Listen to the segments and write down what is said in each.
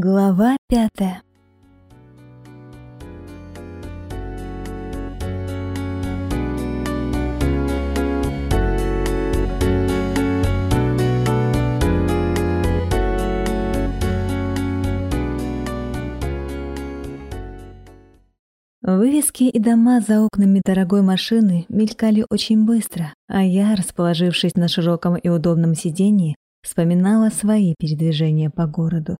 Глава пятая Вывески и дома за окнами дорогой машины мелькали очень быстро, а я, расположившись на широком и удобном сиденье, вспоминала свои передвижения по городу.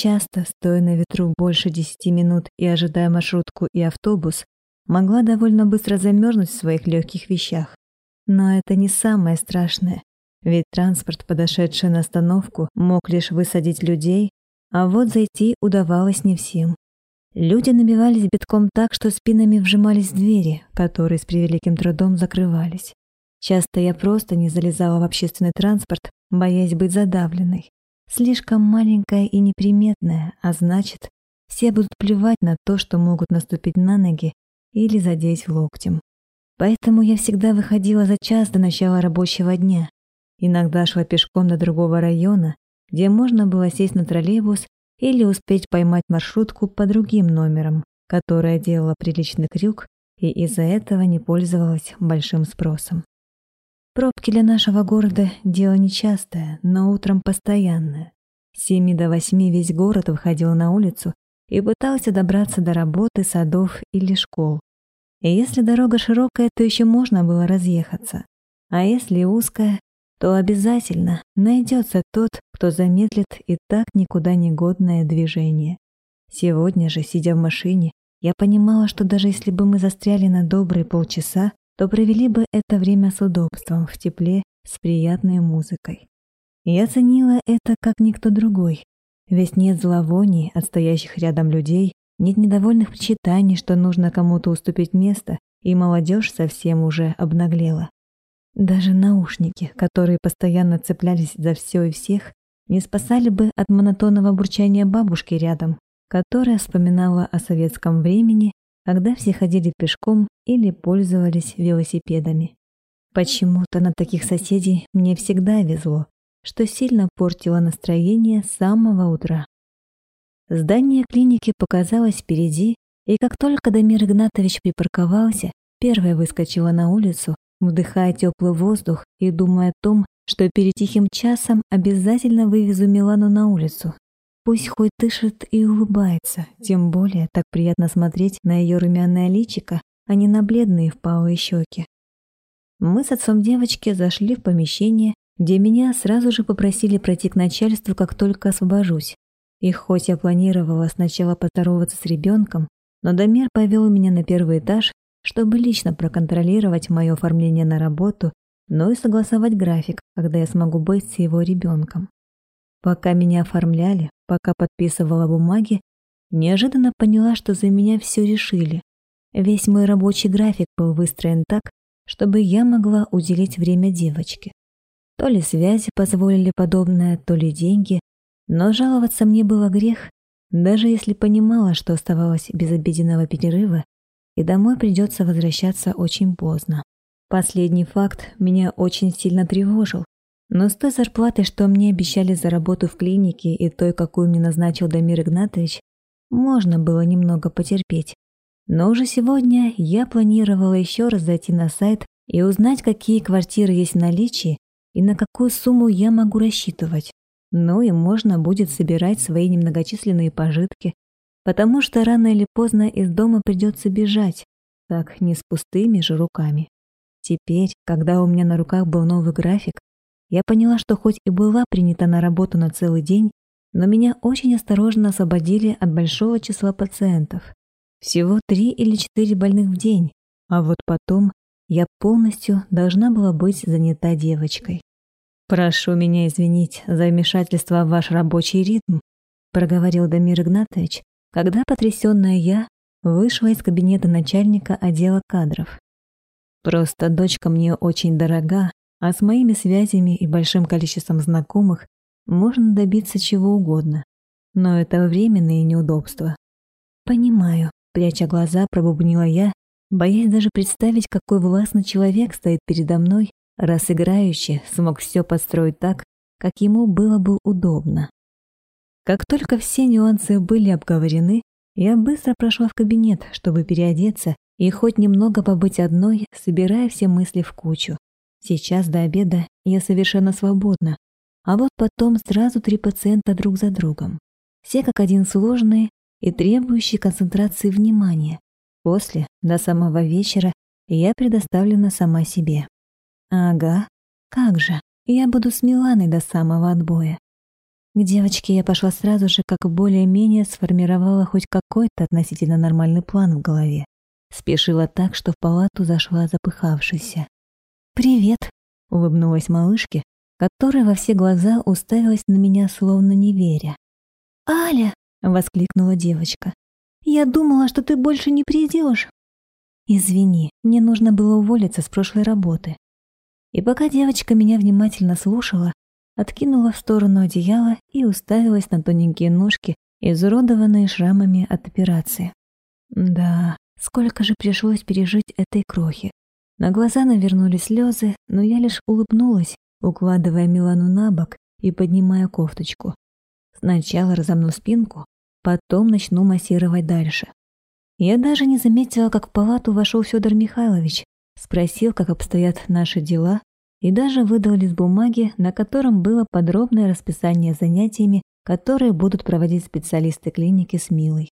Часто, стоя на ветру больше десяти минут и ожидая маршрутку и автобус, могла довольно быстро замерзнуть в своих легких вещах. Но это не самое страшное, ведь транспорт, подошедший на остановку, мог лишь высадить людей, а вот зайти удавалось не всем. Люди набивались битком так, что спинами вжимались в двери, которые с превеликим трудом закрывались. Часто я просто не залезала в общественный транспорт, боясь быть задавленной слишком маленькая и неприметная, а значит, все будут плевать на то, что могут наступить на ноги или задеть локтем. Поэтому я всегда выходила за час до начала рабочего дня. Иногда шла пешком до другого района, где можно было сесть на троллейбус или успеть поймать маршрутку по другим номерам, которая делала приличный крюк и из-за этого не пользовалась большим спросом. Пробки для нашего города – дело нечастое, но утром постоянное. С 7 до 8 весь город выходил на улицу и пытался добраться до работы, садов или школ. И если дорога широкая, то еще можно было разъехаться. А если узкая, то обязательно найдется тот, кто замедлит и так никуда не годное движение. Сегодня же, сидя в машине, я понимала, что даже если бы мы застряли на добрые полчаса, то провели бы это время с удобством в тепле с приятной музыкой. Я ценила это как никто другой. Весь нет зловоний от стоящих рядом людей, нет недовольных почитаний, что нужно кому-то уступить место, и молодежь совсем уже обнаглела. Даже наушники, которые постоянно цеплялись за все и всех, не спасали бы от монотонного бурчания бабушки рядом, которая вспоминала о советском времени когда все ходили пешком или пользовались велосипедами. Почему-то на таких соседей мне всегда везло, что сильно портило настроение с самого утра. Здание клиники показалось впереди, и как только Дамир Игнатович припарковался, первая выскочила на улицу, вдыхая теплый воздух и думая о том, что перед тихим часом обязательно вывезу Милану на улицу Пусть хоть дышит и улыбается, тем более так приятно смотреть на ее румяное личико, а не на бледные впалые щеки. Мы с отцом девочки зашли в помещение, где меня сразу же попросили пройти к начальству, как только освобожусь. И хоть я планировала сначала поздороваться с ребенком, но Дамир повел меня на первый этаж, чтобы лично проконтролировать мое оформление на работу, но и согласовать график, когда я смогу быть с его ребенком. Пока меня оформляли, пока подписывала бумаги, неожиданно поняла, что за меня все решили. Весь мой рабочий график был выстроен так, чтобы я могла уделить время девочке. То ли связи позволили подобное, то ли деньги, но жаловаться мне было грех, даже если понимала, что оставалось без обеденного перерыва, и домой придется возвращаться очень поздно. Последний факт меня очень сильно тревожил, но с той зарплаты, что мне обещали за работу в клинике и той, какую мне назначил Дамир Игнатович, можно было немного потерпеть. Но уже сегодня я планировала еще раз зайти на сайт и узнать, какие квартиры есть в наличии и на какую сумму я могу рассчитывать. Ну и можно будет собирать свои немногочисленные пожитки, потому что рано или поздно из дома придется бежать, так не с пустыми же руками. Теперь, когда у меня на руках был новый график, я поняла, что хоть и была принята на работу на целый день, но меня очень осторожно освободили от большого числа пациентов. Всего три или четыре больных в день, а вот потом я полностью должна была быть занята девочкой. «Прошу меня извинить за вмешательство в ваш рабочий ритм», проговорил Дамир Игнатович, когда потрясённая я вышла из кабинета начальника отдела кадров. «Просто дочка мне очень дорога, а с моими связями и большим количеством знакомых можно добиться чего угодно. Но это временные неудобства. «Понимаю», — пряча глаза, пробубнила я, боясь даже представить, какой властный человек стоит передо мной, раз играющий смог все построить так, как ему было бы удобно. Как только все нюансы были обговорены, я быстро прошла в кабинет, чтобы переодеться и хоть немного побыть одной, собирая все мысли в кучу. Сейчас до обеда я совершенно свободна, а вот потом сразу три пациента друг за другом. Все как один сложные и требующие концентрации внимания. После, до самого вечера, я предоставлена сама себе. Ага, как же, я буду с Миланой до самого отбоя. К девочке я пошла сразу же, как более-менее сформировала хоть какой-то относительно нормальный план в голове. Спешила так, что в палату зашла запыхавшаяся. «Привет!» — улыбнулась малышке, которая во все глаза уставилась на меня, словно не веря. «Аля!» — воскликнула девочка. «Я думала, что ты больше не придешь!» «Извини, мне нужно было уволиться с прошлой работы». И пока девочка меня внимательно слушала, откинула в сторону одеяла и уставилась на тоненькие ножки, изуродованные шрамами от операции. Да, сколько же пришлось пережить этой крохи. На глаза навернулись слезы, но я лишь улыбнулась, укладывая Милану на бок и поднимая кофточку. Сначала разомну спинку, потом начну массировать дальше. Я даже не заметила, как в палату вошел Федор Михайлович, спросил, как обстоят наши дела, и даже выдал лист бумаги, на котором было подробное расписание занятиями, которые будут проводить специалисты клиники с Милой.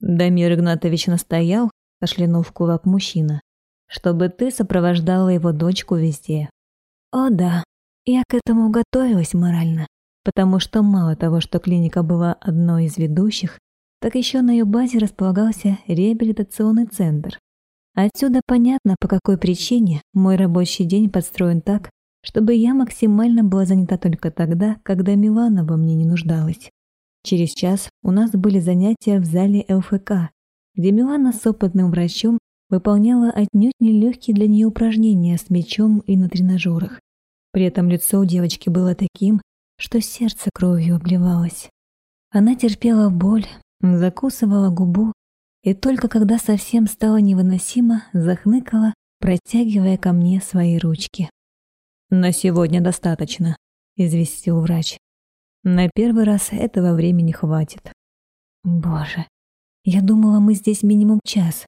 Дамир Игнатович настоял, кашлянув кулак мужчина чтобы ты сопровождала его дочку везде. О да, я к этому готовилась морально, потому что мало того, что клиника была одной из ведущих, так еще на ее базе располагался реабилитационный центр. Отсюда понятно, по какой причине мой рабочий день подстроен так, чтобы я максимально была занята только тогда, когда Милана во мне не нуждалась. Через час у нас были занятия в зале ЛФК, где Милана с опытным врачом выполняла отнюдь не легкие для нее упражнения с мячом и на тренажерах. При этом лицо у девочки было таким, что сердце кровью обливалось. Она терпела боль, закусывала губу, и только когда совсем стало невыносимо, захныкала, протягивая ко мне свои ручки. «На сегодня достаточно», — известил врач. «На первый раз этого времени хватит». «Боже, я думала, мы здесь минимум час,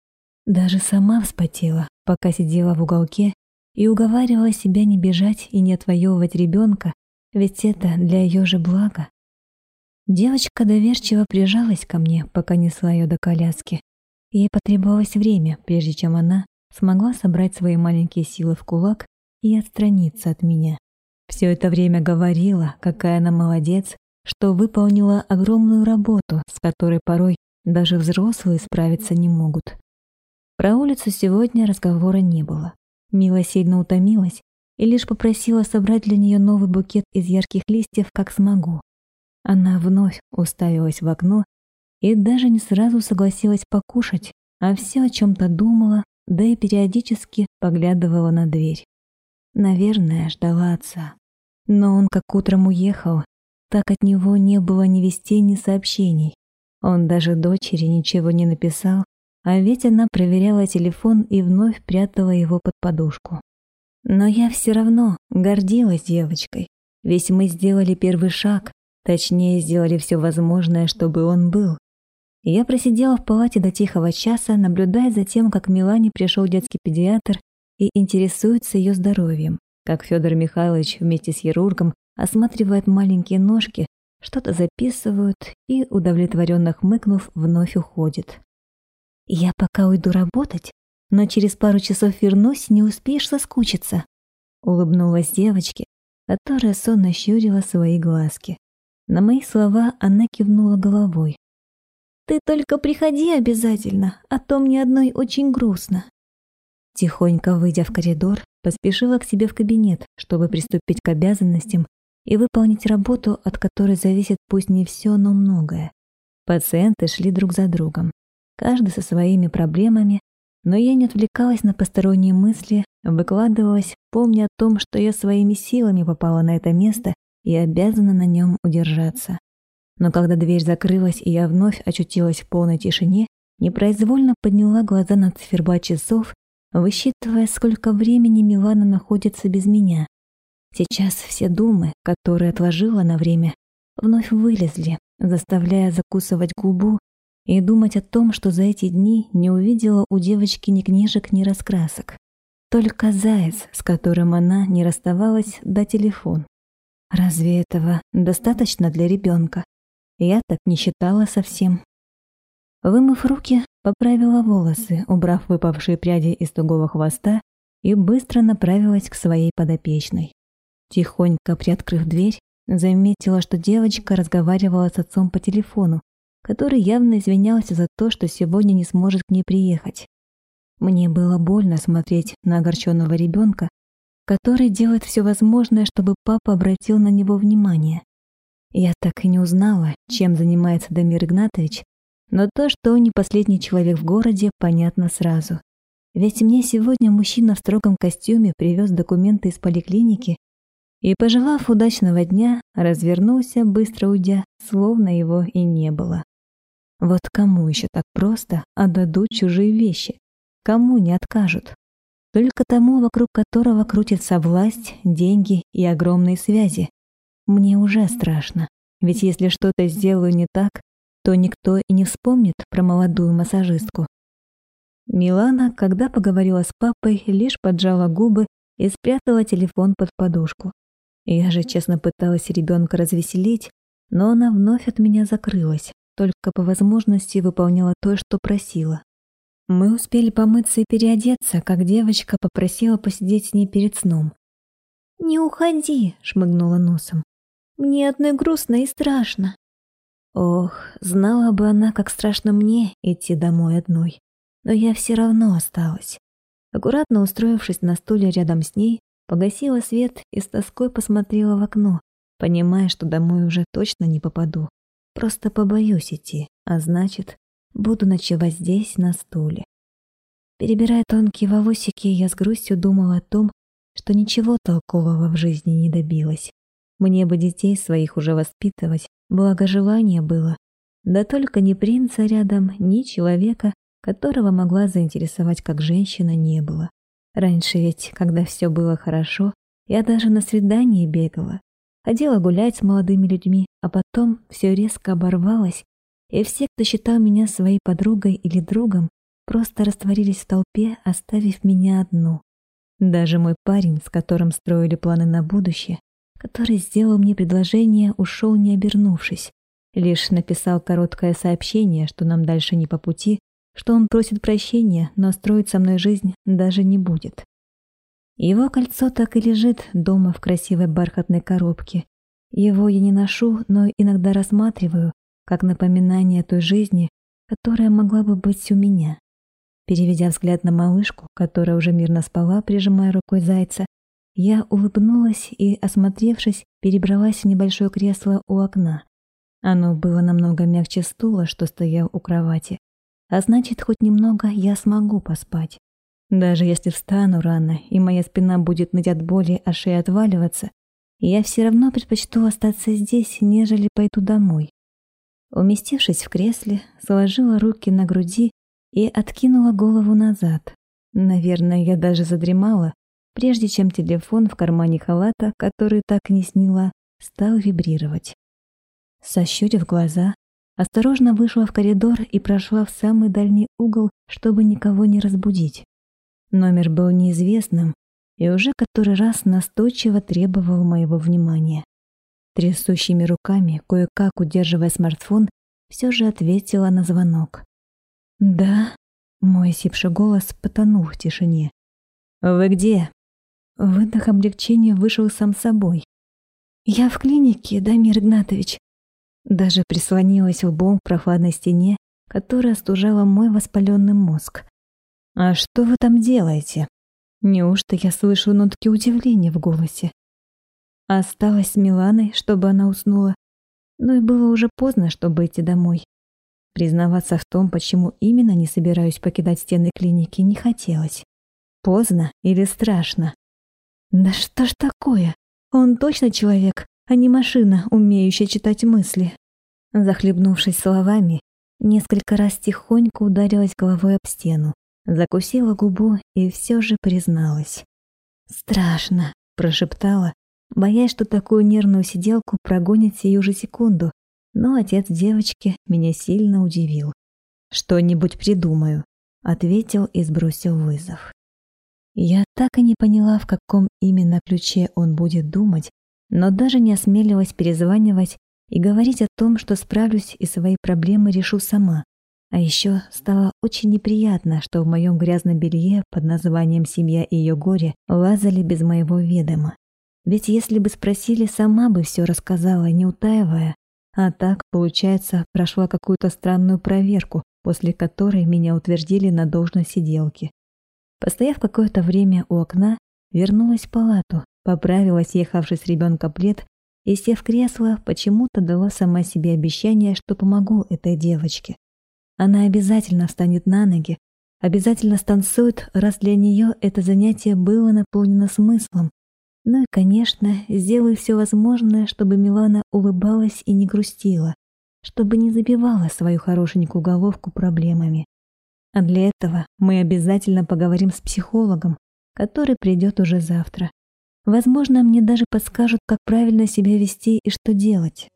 даже сама вспотела, пока сидела в уголке и уговаривала себя не бежать и не отвоевывать ребенка, ведь это для ее же блага. Девочка доверчиво прижалась ко мне, пока несла ее до коляски. Ей потребовалось время, прежде чем она смогла собрать свои маленькие силы в кулак и отстраниться от меня. Все это время говорила, какая она молодец, что выполнила огромную работу, с которой порой даже взрослые справиться не могут. Про улицу сегодня разговора не было. Мила сильно утомилась и лишь попросила собрать для нее новый букет из ярких листьев, как смогу. Она вновь уставилась в окно и даже не сразу согласилась покушать, а все о чем-то думала, да и периодически поглядывала на дверь. Наверное, ждала отца. Но он как утром уехал, так от него не было ни вестей, ни сообщений. Он даже дочери ничего не написал а ведь она проверяла телефон и вновь прятала его под подушку. Но я все равно гордилась девочкой, ведь мы сделали первый шаг, точнее, сделали все возможное, чтобы он был. Я просидела в палате до тихого часа, наблюдая за тем, как Милане пришел детский педиатр и интересуется ее здоровьем, как Федор Михайлович вместе с хирургом осматривает маленькие ножки, что-то записывают и, удовлетворенно хмыкнув, вновь уходит. Я пока уйду работать, но через пару часов вернусь, не успеешь соскучиться. Улыбнулась девочке, которая сонно щурила свои глазки. На мои слова она кивнула головой. «Ты только приходи обязательно, а то мне одной очень грустно». Тихонько выйдя в коридор, поспешила к себе в кабинет, чтобы приступить к обязанностям и выполнить работу, от которой зависит пусть не все, но многое. Пациенты шли друг за другом каждый со своими проблемами, но я не отвлекалась на посторонние мысли, выкладывалась, помня о том, что я своими силами попала на это место и обязана на нем удержаться. Но когда дверь закрылась и я вновь очутилась в полной тишине, непроизвольно подняла глаза на циферблат часов, высчитывая, сколько времени Милана находится без меня. Сейчас все думы, которые отложила на время, вновь вылезли, заставляя закусывать губу и думать о том, что за эти дни не увидела у девочки ни книжек, ни раскрасок. Только заяц, с которым она не расставалась, да телефон. Разве этого достаточно для ребенка? Я так не считала совсем. Вымыв руки, поправила волосы, убрав выпавшие пряди из тугого хвоста, и быстро направилась к своей подопечной. Тихонько приоткрыв дверь, заметила, что девочка разговаривала с отцом по телефону, который явно извинялся за то, что сегодня не сможет к ней приехать. Мне было больно смотреть на огорченного ребенка, который делает все возможное, чтобы папа обратил на него внимание. Я так и не узнала, чем занимается Дамир Игнатович, но то, что он не последний человек в городе, понятно сразу. Ведь мне сегодня мужчина в строгом костюме привез документы из поликлиники и, пожелав удачного дня, развернулся, быстро уйдя, словно его и не было. Вот кому еще так просто а отдадут чужие вещи? Кому не откажут? Только тому, вокруг которого крутится власть, деньги и огромные связи. Мне уже страшно, ведь если что-то сделаю не так, то никто и не вспомнит про молодую массажистку. Милана, когда поговорила с папой, лишь поджала губы и спрятала телефон под подушку. Я же честно пыталась ребенка развеселить, но она вновь от меня закрылась, только по возможности выполняла то, что просила. Мы успели помыться и переодеться, как девочка попросила посидеть с ней перед сном. «Не уходи!» — шмыгнула носом. «Мне одной грустно и страшно». Ох, знала бы она, как страшно мне идти домой одной. Но я все равно осталась. Аккуратно устроившись на стуле рядом с ней, погасила свет и с тоской посмотрела в окно, понимая, что домой уже точно не попаду. Просто побоюсь идти, а значит, буду ночевать здесь, на стуле. Перебирая тонкие волосики, я с грустью думала о том, что ничего толкового в жизни не добилась. Мне бы детей своих уже воспитывать, благо желание было. Да только ни принца рядом, ни человека, которого могла заинтересовать как женщина, не было. Раньше ведь, когда все было хорошо, я даже на свидание бегала, Ходила гулять с молодыми людьми, а потом все резко оборвалось, и все, кто считал меня своей подругой или другом, просто растворились в толпе, оставив меня одну. Даже мой парень, с которым строили планы на будущее, который сделал мне предложение, ушел не обернувшись. Лишь написал короткое сообщение, что нам дальше не по пути, что он просит прощения, но строить со мной жизнь даже не будет. Его кольцо так и лежит дома в красивой бархатной коробке. Его я не ношу, но иногда рассматриваю, как напоминание той жизни, которая могла бы быть у меня. Переведя взгляд на малышку, которая уже мирно спала, прижимая рукой зайца, я улыбнулась и, осмотревшись, перебралась в небольшое кресло у окна. Оно было намного мягче стула, что стоял у кровати. А значит, хоть немного я смогу поспать. Даже если встану рано, и моя спина будет ныть от боли, а шея отваливаться, я все равно предпочту остаться здесь, нежели пойду домой. Уместившись в кресле, сложила руки на груди и откинула голову назад. Наверное, я даже задремала, прежде чем телефон в кармане халата, который так не сняла, стал вибрировать. Сощурив глаза, осторожно вышла в коридор и прошла в самый дальний угол, чтобы никого не разбудить. Номер был неизвестным и уже который раз настойчиво требовал моего внимания. Трясущими руками, кое-как удерживая смартфон, все же ответила на звонок. «Да?» — мой сипший голос потонул в тишине. «Вы где?» Выдох облегчения вышел сам собой. «Я в клинике, Дамир Игнатович». Даже прислонилась лбом к прохладной стене, которая остужала мой воспаленный мозг — «А что вы там делаете?» Неужто я слышу нотки удивления в голосе? Осталось с Миланой, чтобы она уснула. Но и было уже поздно, чтобы идти домой. Признаваться в том, почему именно не собираюсь покидать стены клиники, не хотелось. Поздно или страшно? Да что ж такое? Он точно человек, а не машина, умеющая читать мысли. Захлебнувшись словами, несколько раз тихонько ударилась головой об стену, закусила губу и все же призналась. «Страшно», — прошептала, боясь, что такую нервную сиделку прогонит сию же секунду, но отец девочки меня сильно удивил. «Что-нибудь придумаю», — ответил и сбросил вызов. Я так и не поняла, в каком именно ключе он будет думать, но даже не осмелилась перезванивать и говорить о том, что справлюсь и свои проблемы решу сама, а еще стало очень неприятно, что в моем грязном белье под названием «Семья и ее горе» лазали без моего ведома. Ведь если бы спросили, сама бы все рассказала, не утаивая. А так, получается, прошла какую-то странную проверку, после которой меня утвердили на должность сиделки. Постояв какое-то время у окна, вернулась в палату, поправила съехавший с ребенка плед и, сев в кресло, почему-то дала сама себе обещание, что помогу этой девочке. Она обязательно встанет на ноги, обязательно станцует, раз для нее это занятие было наполнено смыслом. Ну и, конечно, сделаю все возможное, чтобы Милана улыбалась и не грустила, чтобы не забивала свою хорошенькую головку проблемами. А для этого мы обязательно поговорим с психологом, который придет уже завтра. Возможно, мне даже подскажут, как правильно себя вести и что делать.